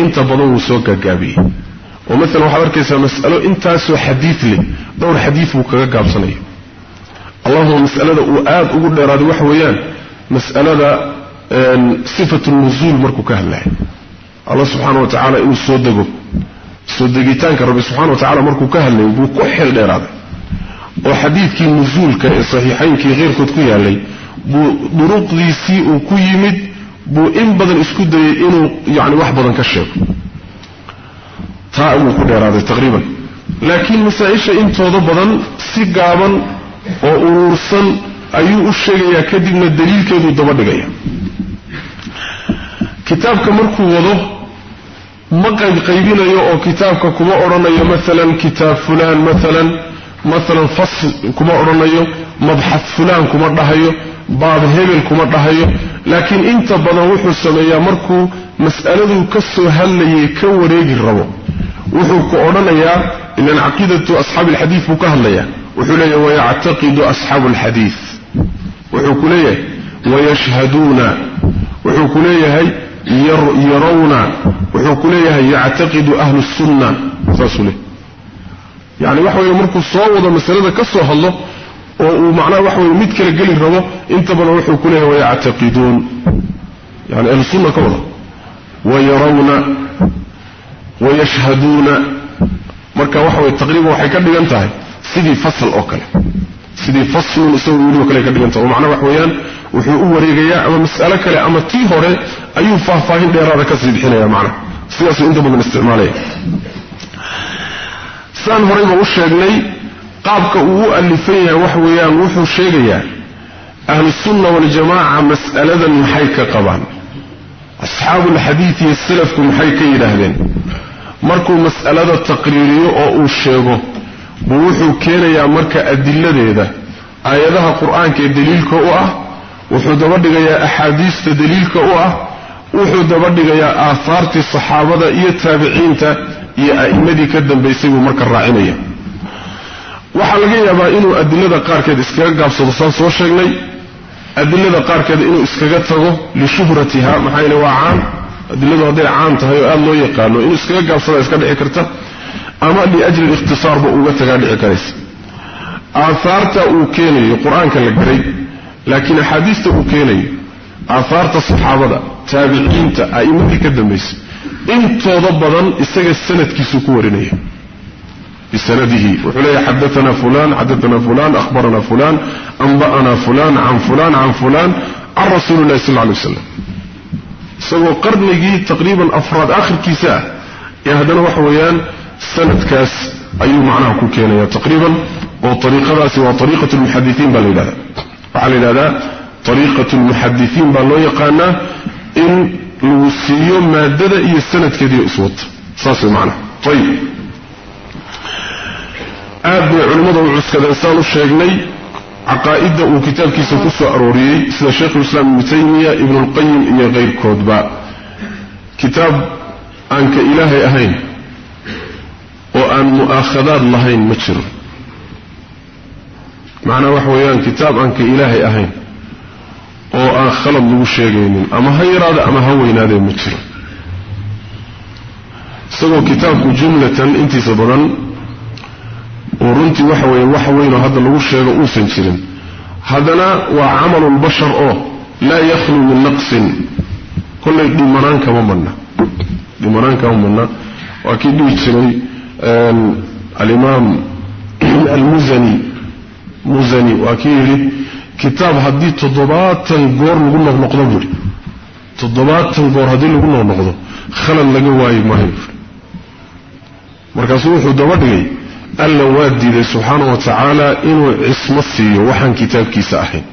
Inta badan wuu soo gaagaabiyey oo maalan waxaad arkaysaa mas'alo intaasoo xadiid leh dhowr xadiid buu kaga gaabsanaya allahuma mas'alada uu aada ugu dheeraaday waxa weeyaan mas'alada sifatu nuzuul markuu ka hadlaya allah subxaana wa tacaala inuu soo dego soo degitaanka rabbi subxana wa tacala markuu ka hadlayay buu ku xil dheeraaday. Oo xadiidkii nusuulka ee saxiixaynkii keyrkood ku yaalay buu duruqdiisii uu ku yimid buu in badan isku dayay inuu yani wax badan ka sheego taa wuu ku dheeraaday taqriiban. Laakiin masaa-isha intooda badan si gaaban oo uruursan ayuu u sheegayaa kadibna daliilkeeduu daba dhigaya. Kitaabka markuu wado ma qaybqaybinayo oo kitaabka kuma odhanayo maalan kitaab fulaan maalan maalan fasl kuma odhanayo mabxad fulaan kuma dhahayo baab hebel kuma dhahayo. Laakiin inta badan wuxuu sameeyaa markuu mas'aladuu ka soo hadlayay ka wareegi rabo wuxuu ku odhanayaa ilan caqiidatu asxaabi alxadiid buu ka hadlayaa. Wuxuu leeyahay wayactaqidu asxaabu alxadiid wuxuu ku leeyahay wayashhaduuna wuxuu ku leeyahay yarawna. Wuxuu ku leeyahay yactaqidu ahlu sunna. Saasuu leeyahy yani waxa weye markuu soo wado masalada ka soo hadlo oo uu macnaha waxa weye mid kala geli rabo inta badan wuxuu ku leeyahay wayactaqiduun yani ahlu sunna ka wada. Wayarawna wayashhaduuna marka waxa weye taqriiban waxay ka dhigan tahay sidii fasal oo kale sidii faslun isagu yidhi kale ka dhigan tahay oo macnaha wax weeyaan wuxuu u wareegayaa ama mas'alo kale ama tii hore ayuu faahfaahin dheeraada ka sii bixinaya macnaha sidaasuu inta badan isticmaalaya saan horayba u sheegnay qaabka uu u alifan yahay wax weeyaan wuxuu sheegayaa ahlusunna waljamaaca mas'aladan maxay ka qabaan asxaabuulxadiid iyo salafku maxay ka yidhaahdeen? Markuu mas'alada taqriiriyo oo uu sheego buu wuxuu keenayaa marka adiladeeda aayadaha qur'aanka ee daliilka u ah wuxuu daba dhigayaa axaadiista daliilka u ah wuxuu daba dhigayaa aahaartii saxaabada iyo taabiciinta iyo a'immadii ka dambaysay buu marka raacinaya. Waxaa laga yaabaa inuu adilada qaarkeed iskaga gaabsado saan soo sheegnay adilada qaarkeed inuu iskaga tago lishuhratiha maxaa yeele waa caan adiladu hadday caan tahay oo aada loo yaqaano inuu iskaga gaabsada iska dhici karta ama liajli ikhtisaarba uga tagaa dhici karaysa. Aahaarta uu keenayo qur'aanka la garay laakiin axaadiista uu keenayo aahaarta saxaabada taabiciinta a'immadii ka dambaysay intooda badan isaga sanadkiisuu ku warinaya bisanadihi wuxuu leeyahy xadaana fulan xadaana fulan ahbarana fulan anba'ana fulan can fulan can fulan can rasuuli illahi sal ly waslam isagoo qarnigii taqriiban afraad akhirkiisa ah ee haddana waxa weeyaan sanadkaas ayuu macnaha ku keenaya taqriiban oo ariiqadaasi waa ariiqat lmuxadisiin baa la yidhahda waxaa la yidhahdaa ariiqat lmuxadisiin baa loo yaqaanaa in lagu siiyo maadada iyo sanadkeediiyo iswata saas way macnaha ayib aad bay culimmada u cuskadeen saan u sheegnay caqaa'idda uu kitaabkiisa ku soo arooriyey sida sheikhulislaam ibnu taymiya ibnulqayim iyo kayrkoodba kitaab aan ka ilaahay ahayn oo aan mu'aakhadaad lahayn ma jiro. Macnaa waxa weeyaan kitaab aan ka ilaahay ahayn oo aan khalad lagu sheegaynin ama ha yaraada ama ha weynaadee ma jiro. Isagoo kitaabku jumlatan intiisa badan oo runtii waxa weeye wax weynoo hadda lagu sheego uusan jirin. Haddana waa camalulbashar oo laa yakhlu min naqsin. Kollay dhimanaan kama madna dhimanaan kama madna waa kii dhihi jiray alimaam almuzani. Muzani waa kii yidhi kitaab haddii toddobaatan goor lagu noqnoqdo buuri toddobaatan goor haddii lagu noqnoqdo khalad laga waayi maayo. Markaasuu wuxuu daba dhigay alla waa diiday subxaana wa tacaala inuu cismo siiyo waxaan kitaabkiisa ahayn.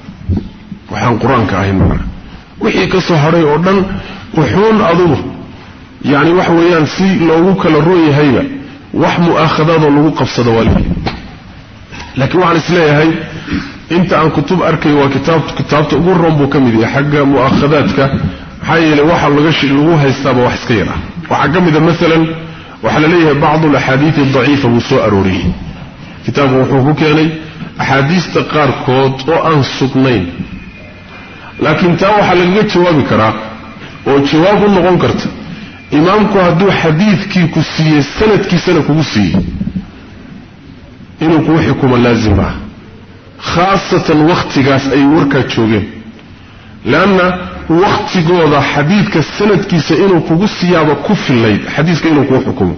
Waxaan qur'aanka ahayn macna wixii ka soo hadhay oo dhan wuxuun adugu yacni waxa weeyaan si loogu kala roon yahayba wax mu'aakhadaadoo lagu qabsado waa leeyahy laakiin waxaan is leeyahay inta aan kutub arkay waa kitaab kitaabta ugu roon buu ka mid yahay xagga mu'aakhadaadka maxaa yeelay waxa lagu haystaaba wax iska yar ah. Waxaa ka mid a maalan waxaa la leeyahay bacdu alaxaadiidi daciifa buu soo arooriyey. Kitaabku wuxuu ku keenay axaadiista qaarkood oo aan sugnayn. Laakiin taa waxaa lagaga jawaabi karaa oo jawaab u noqon karta imaamku hadduu xadiidkii ku siiyey sanadkiisana kugu siiyey inuu kuu xukumo laazim ah. Khaasatan wakhtigaas ay warkaa joogeen. Leanna wakhtigooda xadiidka sanadkiisa inuu kugu siyaaba ku fillayd xadiiska inuu kuu xukumo.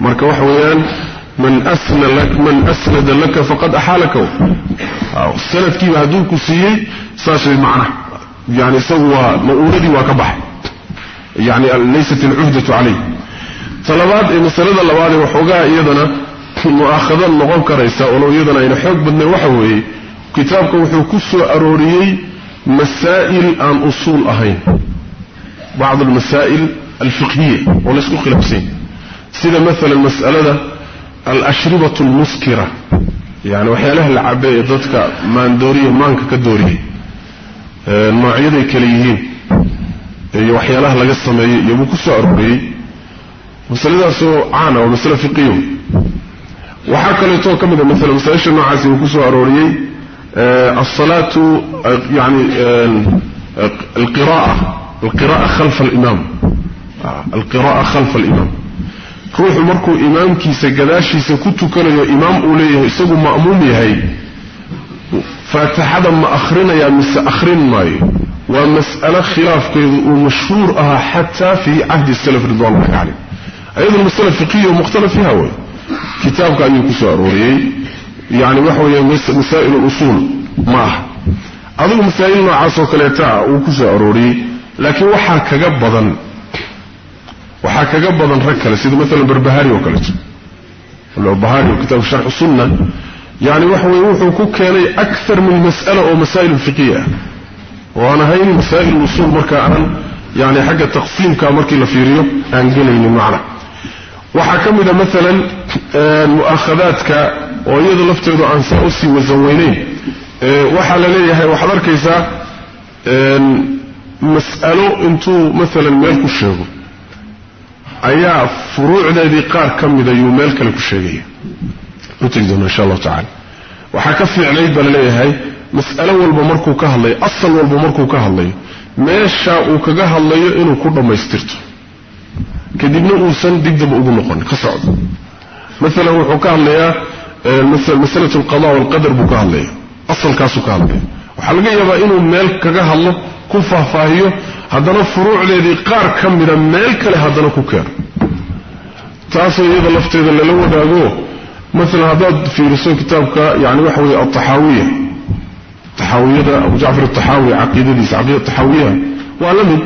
Marka waxa weeyaan man asnada laka faqad axaalaka. Sanadkiiba hadduu ku siiyey saas way macnaha yani isagu waa ma'uuladii waa ka baxay. Yani laysat alcuhdatu calayh talabaad ee masalada labaadee waxoogaa iyadana mu'aakhado noqon karaysa olow iyadana ayna xoog badnayn waxa weeye kitaabka wuxuu ku soo arooriyey masaa'il aan usuul ahayn. Bacd almasaa'il alfiqhiya oo laysku khilaafsany sida maalan mas'alada alashribatu almuskira. Yani waxyaalaha la cabe ee dadka maandooriya maanka ka dooriyey noocyaday kale yihiin. Iyo waxyaalaha laga sameeyo iyobuu ku soo arooriyey masaladaasoo caana waa masale fiqiyo a maala masaaisha asalaatu yani alqira'a alqira'a khalfa alimaam alqira'a khalfa alimaam ruuxu markuu imaamkiisa gadaashiisa ku tukanayo imaam uu leeyahay isagu ma'muum yahay faatixada ma akhrinayaa mise akhrin maayo waa mas'alo khilaafkeedu uu mashhuur ahaa xataa fii cahdi salaf ridwanullahi caleyh ayaduna masale fiqiya mukhtalaf fiiha wey kitaabka ayuu ku yani waxa weeye masaa'il usuul ma aha adigu masaa'il noocaas oo kaleeta ah uu ku soo arooriyey laakiin waxaa kaga badan waxaa kaga badan rag kale sida maalan barbahari oo kaleeto barbahari oo kitaabka sharxu sunna yani waxa weye wuxuu ku keenay akar min mas'ala oo masaa'il fiqiya. Ah oo aan ahayn masaa'il usuul marka aan yani xagga taqsiimka markii la fiiriyo aan gelaynin macna. Waxaa ka mid a maalan mu'akhadaadka oo iyada lafteedu aan saa u sii wasan weyneyn. Waxaa la leeyahay waxaad arkaysaa mas'alo intuu maalan meel ku sheego. Ayaa furuucdeedii qaar ka mida yuu meel kale ku sheegaya. U insha allahu tacala waxaa ka fiicnayd baa la leeyahay mas'alo walba markuu ka hadlayo asal walba markuu ka hadlayo meesha uu kaga hadlayo inuu ku dhammaystirto. Kadibna uusan digdaba ugu noqonin ka socdo maalan wuxuu ka hadlayaa masalatu alqada walqadar buu ka hadlaya asalkaasuu ka hadlaya waxaa laga yaabaa inuu meel kaga hadlo ku faahfaahiyo haddana furuucdeedii qaar ka mida meel kale haddana ku keeno. Taasoo iyada lafteeda lala wadaago maalan haddaad fiiriso kitaabka yani waxa weye altaxaawiya taxaawiyada abu jacfar ataxaawi caqiidadiisa caqiida taxaawiyaha waa la mid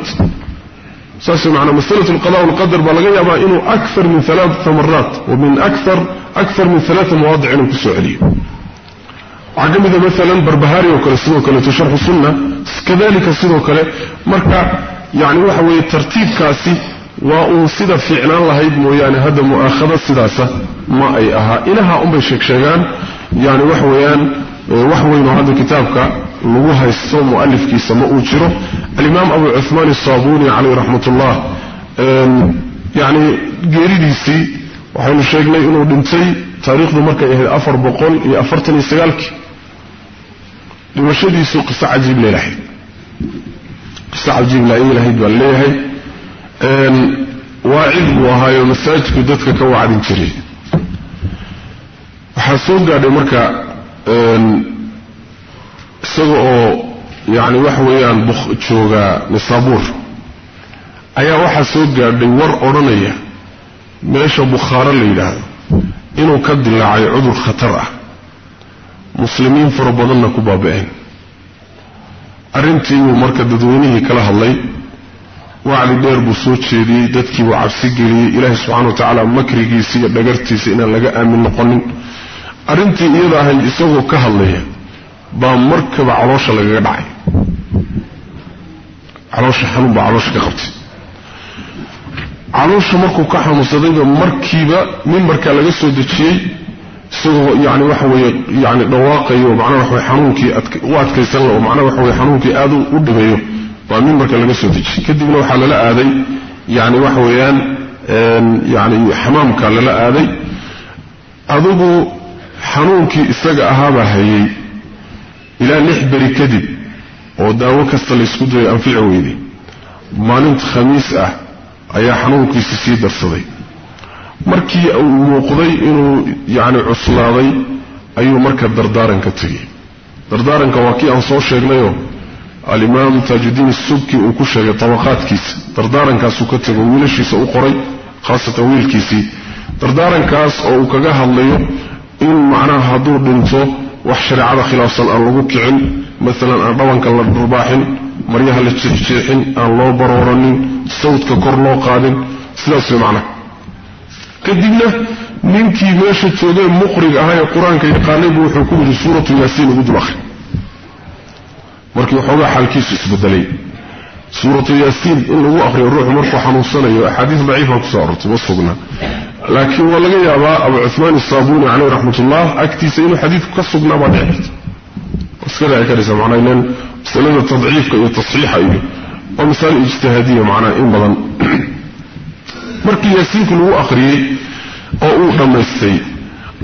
saas maanaa masalatu alqada walqadar baa laga yaabaa inuu akar min alaaata maraat wa min akar akar min alaaa mawaadic inuu ku soo celiyo. Waxaa ka mida maalan barbahari oo kale sidoo kaleeto sharxu sunna kadalika sidoo kale marka yani waxa weeye tartiibkaasi waa uun sida fiicnaan lahayd mooyaane hadda mu'aakhada sidaasa ma ay ahaa. Inaha unbay sheegsheegaan yani waxa weeyaan wax weynoo hadda kitaabka lagu haysto mu'alifkiisa ma uu jiro. Alimaam abu cuhmaan asaabuni caleyh raxmat ullah yani geeridiisii waxaynu sheegnay inuu dhintay taariikhdu markay ahayd afar boqol iyo afartan iyo sagaalkii. Dhimashadiisu qiso cajiib leelahayd qiso cajiib lahayd baa leeyahay. Waacid buu ahaayo masaajidku dadka ka wacdin jiray. Waxaa soo gaadhay marka isaga oo yani waxa weeyaan joogaa nisaabuur ayaa waxaa soo gaadhay war odhanaya. Meesha bukhaaro la yidhaahdo inuu ka dilaacay cudur khatar ah. Muslimiin fara badanna ku baaba'een. Arrintii buu marka dadweynihii kala hadlay wacdi dheer buu soo jeediyey dadkii buu cabsi geliyey ilaahay subxana wa tacaala makrigiisa iyo dhagartiisa inaan laga aamin noqonin. Arrintii iyada ahayd isagoo ka hadlaya baa markaba caloosha lagaga dhacay. Caloosha xanuun baa caloosha ka qabtay. Caloosha markuu ka xanuunsadayba markiiba mimbarkaa laga soo dejiyey isagoo yani waxa weeye yani dhawaaqayo macnaha waxa weye xanuunkii u adkaysan la oo waxa weye xanuunkii aad u dhibayo baa mimbarka laga soo dejiyey. Kadibna waxaa lala aaday yani waxa weeyaan yani xamaamka lala aaday. Adigu xanuunkii isaga ahaabaa hayay ilaa lix beri kadib oo daawo kasta laysku dayo anfici weyday maalinta khamiis ah ayaa xanuunkiisi sii darsaday. Markii uu muuqday inuu yani cuslaaday ayuu marka dardaaran ka tegey. Dardaaranka waa kii aan soo sheegnayoo alimaam taajudiin subki uu ku sheegay tabaqaadkiisa. Dardaarankaasuu ka tego wiilashiisa u qoray khaasatan wiilkiisii. Dardaarankaas oo uu kaga hadlayo in macnaha hadduu dhinto wax shareecada khilaafsan aan lagu kicin maalan aan dhabanka la dharbaaxin maryaha la jeexjeexin aan loo barooranin sawdka kor loo qaadin sidaas way macnaha kadibna ninkii meesha joogee muqrig ahaa ee qur'aanka yaqaanay buu wuxuu ku yidhi suuratu yaasiin ugu dul akhri markii waxoogaa xaalkiisu isbedelay suuratu yaasiin in lagu akhriyo ruuxu markuu xanuunsanayo axaadiis daciifa ku soo arortay ma sugna laakiin waa laga yaabaa abu cuhmaan isaabuni caleyh raxmatullah agtiisa inuu xadiidku ka sugnaa baa dhici karta. Iska dhici karaysa macnaa inan masalada tadciifka iyo tasxiixa iyo waa masaale ijtihaadiya macnaha in badan. Markii yaasiinka lagu akhriyey oo uu dhammaystay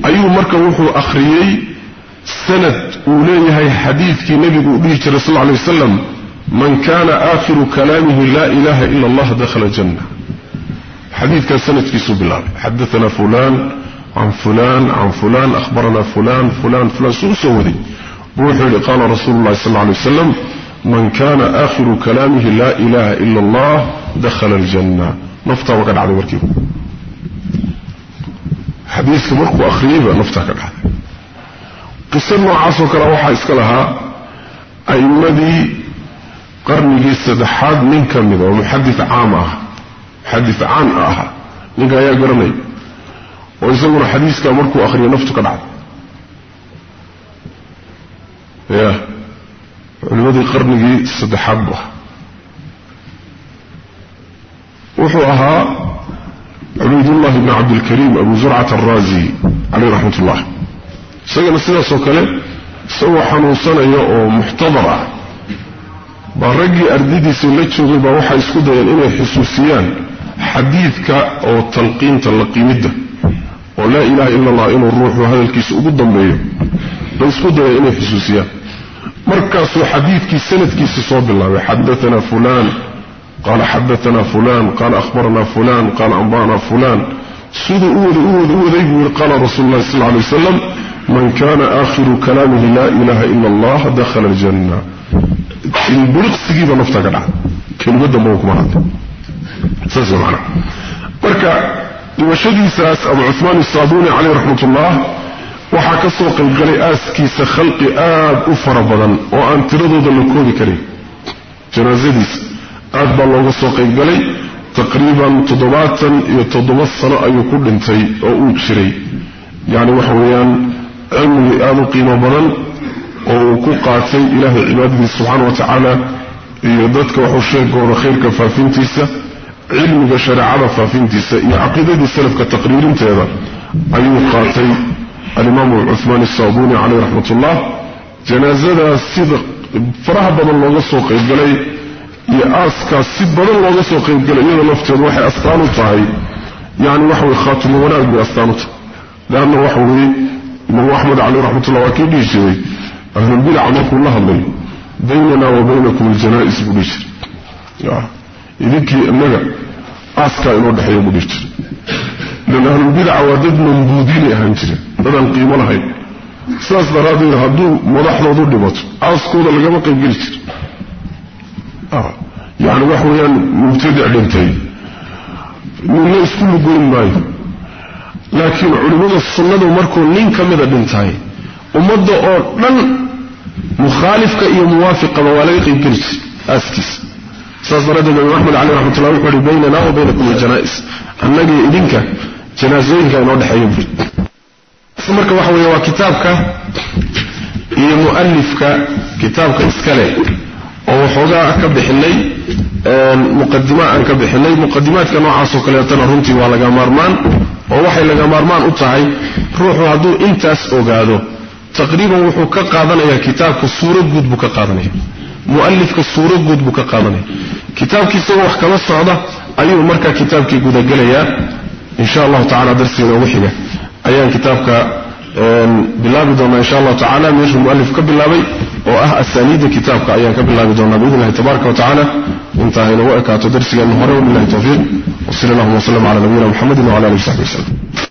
ayuu marka wuxuu akhriyey sanad uu leeyahay xadiidkii nebigu uu dhihi jiray sal alay wasalam man kana aakhiru kalaamihi laa ilaha ila allah dakhala janna xadiidkaas sanadkiisuu bilaabay. Xadaana fulan can fulan can fulan ahbarana fulan fulan fulan suu u soo waday. Wuxuu yihi qaala rasuulu llahi sal alay wasalam man kana aakhiru kalaamihi laa ilaha ila allah dakhala aljanna. Naftaaba ka dhacday markiiba xadiiska markuu akhriyeyba naftaa ka dhacday. Qiso noocaasoo kale waxaa iska lahaa a'immadii qarnigii saddexaad nin ka mida oo muxadid caam ah muxadid caan ninka ayaa garanaya oo isaguna xadiiskaa markuu akhriyo naftu ka dhacday ya culimmadii qarnigii saddexaad bu ahaa. Wuxuu ahaa cubaydullahi bni cabdilkariim abu zurcat alraazi caleyh raxmat ullah isagana sidaasoo kale isagoo xanuunsanaya oo muxtadar ah baa raggii ardadiisa la joogay baa waxay isku dayeen inay xusuusiyaan xadiidka oo talqiinta laqiimidda oo laa ilaha ila allah inuu ruuxu hadalkiisa ugu dambeeyo bay isku dayeen inay xusuusiyaan. Markaasuu xadiidkii sanadkiisa soo bilaabay xadaana fulaan qaala xadaana fulaan qaala ahbarana fulaan qaala anba'ana fulaan. Siduu u waday u wada u waday buu yihi qaala rasuulu sal lla wasalam man kana aakhiru kalaamihi laa ilaha ila allah dakhala aljanna. Buliqsigiiba nafta ka dhacda kelimaddanba kuma hadlay saas macana marka. Dhimashadiisaas abu cuhmaan isaabuni caleyh raxmat ullah waxaa ka soo qaybgalay aaskiisa khalqi aad u fara badan oo aan tiradooda la koobi karin. Janaasadiisa aad baa looga soo qaybgalay taqriiban toddobaatan iyo toddoba sano ayuu ku dhintay oo uu jiray. Yacni waxa weeyaan cilmigii aada u qiimo badan oo uu ku qaatay ilaahay cibaadadiisa subxaana wa tacaala iyo dadka waxuu sheegooda khayrka faafintiisa cilmiga shareecada faafintiisa iyo caqiidadii salafka taqriirinteeda ayuu qaatay alimaamu cuhmaan isaabuni caleyh raxmat ullah janaasadaas sida faraha badan looga soo qaybgalay iyo aaskaas si badan looga soo qaybgalay iyadoo lafteedu waxay astaan u tahay yani waxa weye wanaag bay astaan u tahay. Leanna waxa weeye imaamu axmed caleyh raxmatullah waa kii dhihi jiray ahlulbidaca markuu la hadlayo baynana wa baynakum aljanaa-is buu dhihi jiray idinkii innaga aaskaa inoo dhexeeya buu dhihi jiray lan ahlulbidaca waa dad mambuudiinay ahaan jireen dadaan qiimo lahayn. Sidaas daraaddeed hadduu madaxdoodu dhibato aaskooda lagama qaybgeli jiro. Yani wax weeyaan mubtadic dhintay. Ninna isku lugoyn maayo. Laakiin culimmada sunnadu markuu nin ka mida dhintay ummadda oo dhan mukhaalifka iyo muwaafiqaba waa laga qaybgeli jiray aaskiisa saas daraaddeed imaam axmed caleyh raxmatullah wuxuu uhi baynana wa baynakum aljanaa-is annagiyo idinka janaasooyinka inoo dhexeeya buri marka waxa weeye waa kitaabka iyo mu'alifka kitaabka iskale oo waxoogaa ka bixinay muqadima aan ka bixinay. Muqadimaadka noocaasoo kaleetana runtii waa laga maarmaan oo waxay laga maarmaan u tahay ruuxu hadduu intaas ogaado. Taqriiban wuxuu ka qaadanayaa kitaabka suuro guud buu ka qaadanaya mu'alifka suuro guud buu ka qaadanaya kitaabkii isagoo wax kala socda ayuu markaa kitaabkii gudagelayaa. Insha allahu tacala darsiga noogu xiga. Ayaan kitaabka bilaabi doonaa insha allahu tacala meeshuu mualif ka bilaabay oo ah asaaniidda kitaabka ayaan ka bilaabi doonaa biidn illahi tabaraka wa tacala intaa aynagu ekaato darsigeenna hore wabilahi towfiiq wsal allahuma wslm cala nabiyina mxamedi